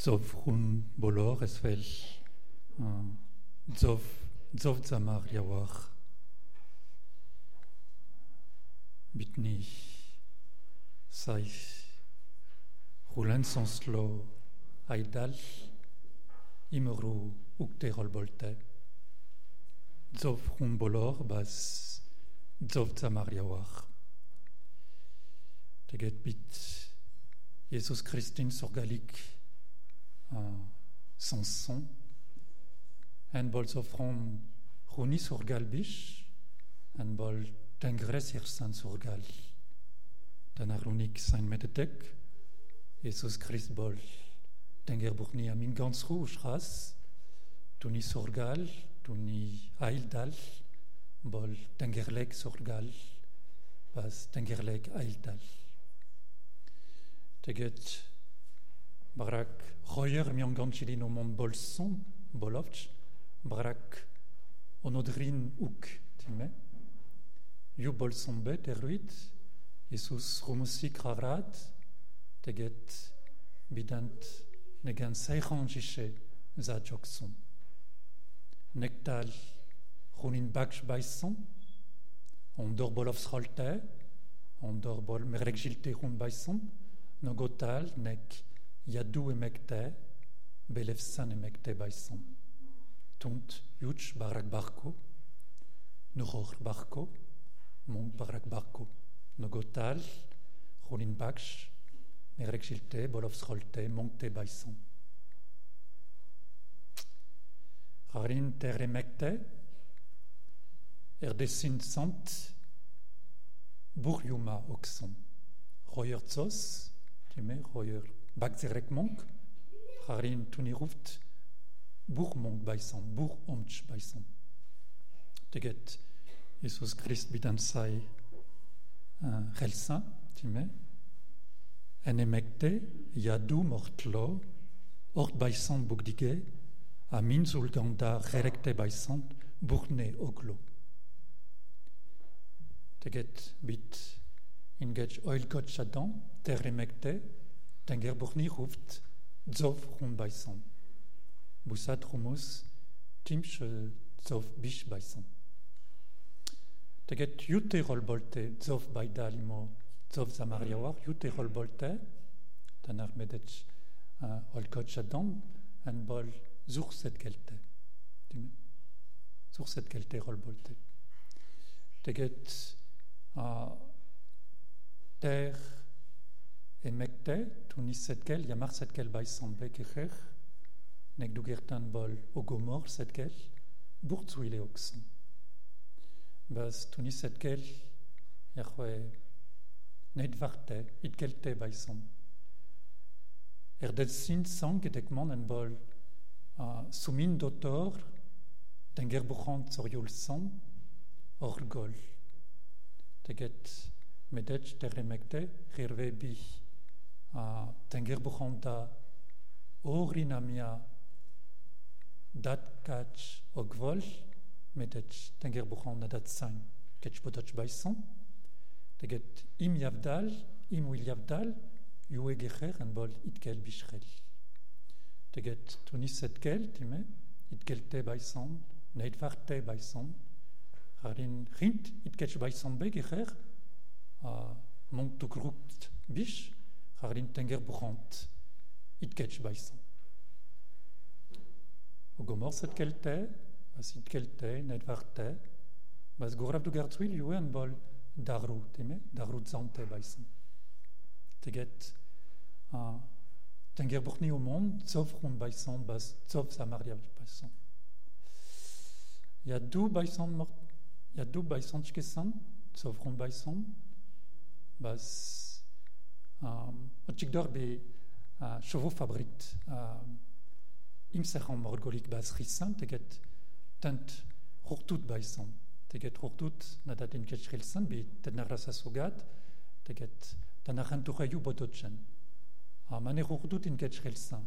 Zov run bolor es vel Zov Zov zamar yawar Bitni Sai Rulen sonslo Aidal Imru ukte rolbolte. Zov run bolor bas Zov zamar yawar Teget bit Jesus Christin sorgalik sans son en bol sofron runi sorgal bish en bol tengres ir san sorgal dan arunik sein medetek. Jesus Christ bol tenger burni a min gans rouge ras tuni sorgal tuni aildal bol tengerlek sorgal bas tengerlek aildal teget Brak royer mi an ganchilin o mont bolson, bolovch, brak onodrin uk, time. Yu bolson bet rumusik rarat, teget bidant negan seichan jishe za jokson. Nektal runin bakch baison, on dor bolov srolte, on dor bol merek jilte run nogotal nek Yadou emekte, belefsan emekte baison. Tunt yuch barak barko, nuhor barko, mont barak barko. Nogotal, rolin baksh, merek shilte, bolov srolte, monte baison. Rarin ter emekte, er desin sant, burjuma oxon. Royer tzos, time, royer Bagzerek monk, harin tuni ruft, bur monk baisan, bur omch baisan. Teget, Jesus Christ bidan sai relsa, time, en emekte, yadu mortlo, ort baisan bugdige, a min zulganda rerekte baisan, burne oglo. Teget bit inget oil gotchadan, ter Den Gerburni ruft Zof Rumbaisan. Busat Rumos Timsch Zof Bisch Baisan. Da get Jute Rollbolte Zof Baidalimo Zof Samariawar, Jute Rollbolte, danach medetsch uh, Olkotschadam, en bol Zurset Gelte. Zurset Gelte Rollbolte. Da get uh, der emekte, tunis setkel, yamar setkel bai sambe kecher, nek du gertan bol ogomor setkel, burtzuile oxen. Bas tunis setkel, yachwe, net varte, itkelte bai sam. Er det sin sang gedekman en bol uh, sumin dotor, den gerbuchant orgol. Teget medet der emekte, hirve bih, tenger buchonta orinamia dat kach og vol met et tenger buchonta dat sein kach potach baison teget im yavdal im wil yavdal yue gecher en bol itkel bishrel teget tunis et geld time itkelte baison neid varte baison harin rint itkech baison begecher a mont to grupt bish Harin tenger brant, it ketch baisan. O gomor set kelte, bas it kelte, net varte, bas gorav du gartwil yue an bol darru, teme, darru zante baisan. Teget, uh, tenger burni au monde, tsov rond baisan, bas tsov samaria baisan. Il y a deux baisan mort, il y a deux baisan tchkesan, tsov rond baisan, bas Otik be chovo fabrit imsechan morgolik bas risan teget tant hortut baisan teget hortut nadat in ketchrilsan be tenarasa sogat teget tanachan tuchayu bodotchen a mane hortut in ketchrilsan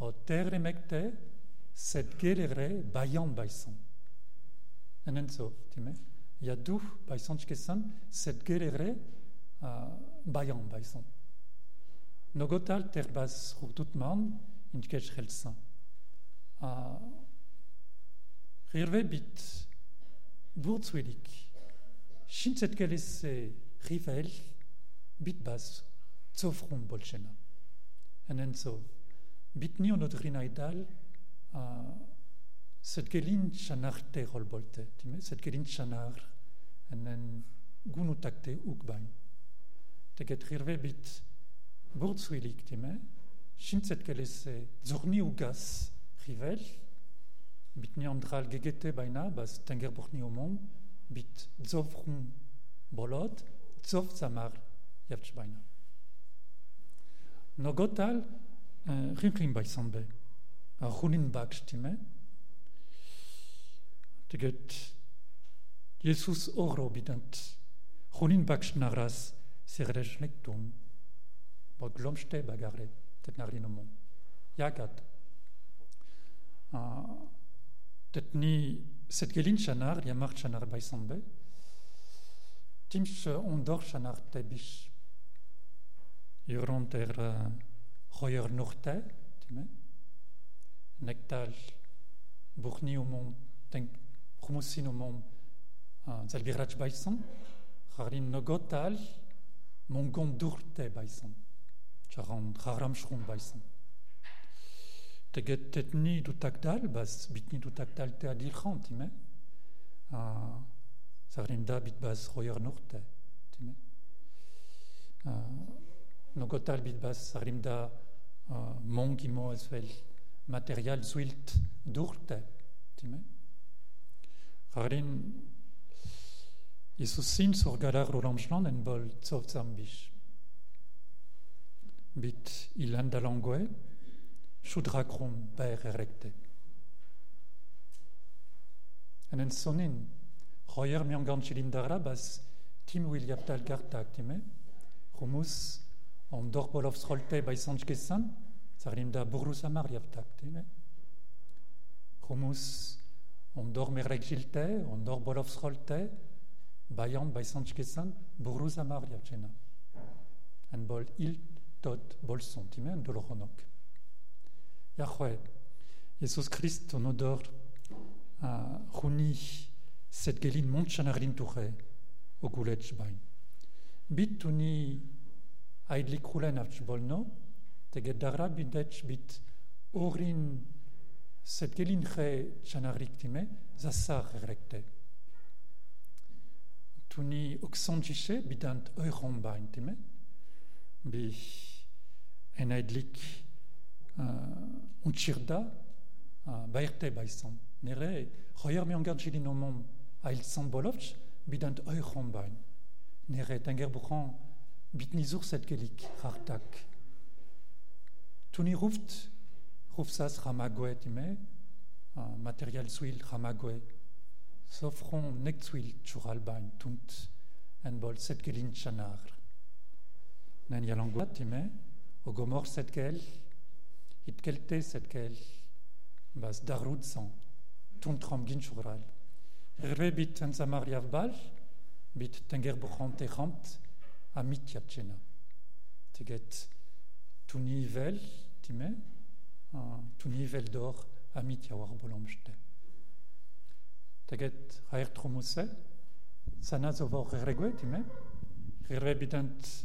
o terre mekte set gelere bayan baisan enen so time ya du baisan tchkesan set gelere bayan baisan Nogotal terbas rututman, in kech relsa. A rirve bit burtswilik. Shinset kelese rivel bit bas zofrun bolchena. En en so bit ni onot rinaidal a set gelin chanar te rol bolte. Time set gelin chanar en en gunu takte ukbain. Teget rirve bit бүрцвэлигтэмэ шинцэтгэлээсэ зурни угас ривэл битний амдрал гэгэтэ байна бас тэнгэр бурхны өмнө бит зовхун болоод зов замар явж байна ноготал ринхин э, байсанбэ а хунин багштимэ тэгээд Jesus orobidant. Chonin baksh naras, sirrej lektum бодломштой багаарэ тэд нарын юм. Ягад а тэдний сэтгэлийн шанаар ямар шанаар байсан бэ? Тимс ондор шанаартай биш. Ерөн тэр хоёр нуртай тийм ээ. Нектал бүхний өмнө тэн хүмүүсийн өмнө залбираж байсан. Харин ноготал монгон дуртай байсан. Charan raram shrum baisan. Teget tet ni du takdal, bas bit ni du takdal te adirchan, time. Uh, Sarin da bit bas roier norte, time. Uh, no gotal bit bas rimda uh, mon qui mo esvel material zuilt durte time rarin Jesus sin sur galar rolamschland en bol tsov zambish bit ilanda langue shudra krom per erecte en en sonin royer mi angan chilindara bas tim William tal gartak time rumus on dor bolov srolte bai sanj kesan, zarim da burus amar javtak, time. Rumus, on dor merek gilte, on dor bolov srolte, baian bai sanj kesan, burus amar javchena. En bol il tot bol son, time, en doloronok. Yahweh, Jesus Christ, on odor a runi set gelin mont chanarlin toure, o goulet bain. Bit tuni aidli krulen avch bolno, teget dara bidech bit orin set gelin che chanarik time, zasar erekte. Tuni oxangische bidant euron bain time, bi en aidlik uh, unchirda uh, baerte baisan. Nere, royer mi angar jilin omom a il san bolovch, bidant euron bain. Nere, tenger buchan bitnizur set gelik hartak. Tuni ruft, ramagoe time, material suil ramagoe, sofron nek suil churalbain tunt, en bol set gelin chanar. Nen yalangua time, o gomor set gel, it kelte set gel, bas darud san, tunt ram gin chural. Erwe bit en samar bal, bit tenger buchant amit jatchena. Teget time, tunivel dor amit jawar bolomste. Teget raer tromuse, sana zovor regue, time, rire bidant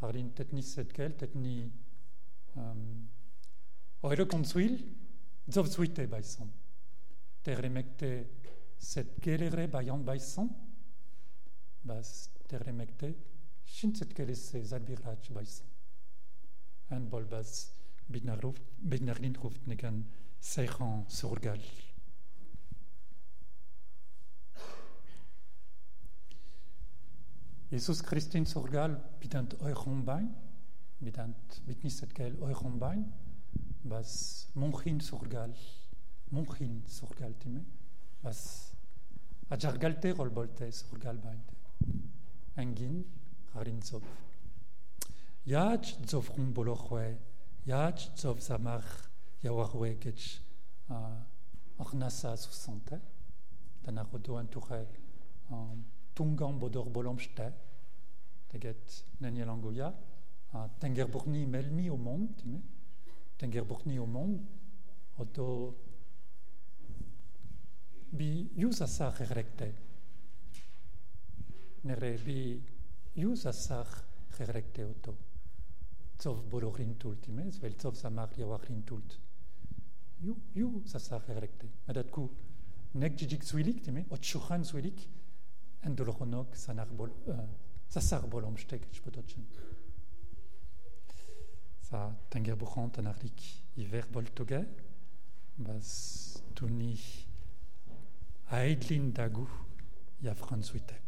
harin tetni setkel, tetni um, oire konzuil, zov zuite baisan. Terremekte set gelere bayan baisan, bas terremekte Shintzet kelese zalbirach baisan. En bolbaz bidnarlin ruft negan seichan surgal. Jesus Christin sorgal bidant euren Bein, bidant mitnisset gel euren Bein, was monchin sorgal, monchin sorgal time, was ajargalte rolbolte sorgal beinte. Engin harinzov. Yaj zov rum bolochwe, yaj zov zamach, yawarwe ketch, ornasa susante, tanachodo antuche, um, tungan bodor bolomste, teget nenyelangoya, tengerburni melmi au monde, time, tengerburni au monde, oto bi yusa sa gerekte. Nere bi yusa sa gerekte oto. Zov bolorin tult, time, zvel zov samar yawarin tult. Yu, yu sa sa gerekte. Medat ku nek jijik suilik, time, ot shuchan suilik, en dolochonok sanar bol, uh, sasar bolomstek, spototchen. Sa tenger buchant an arlik iver boltoge, bas tuni dagu ya.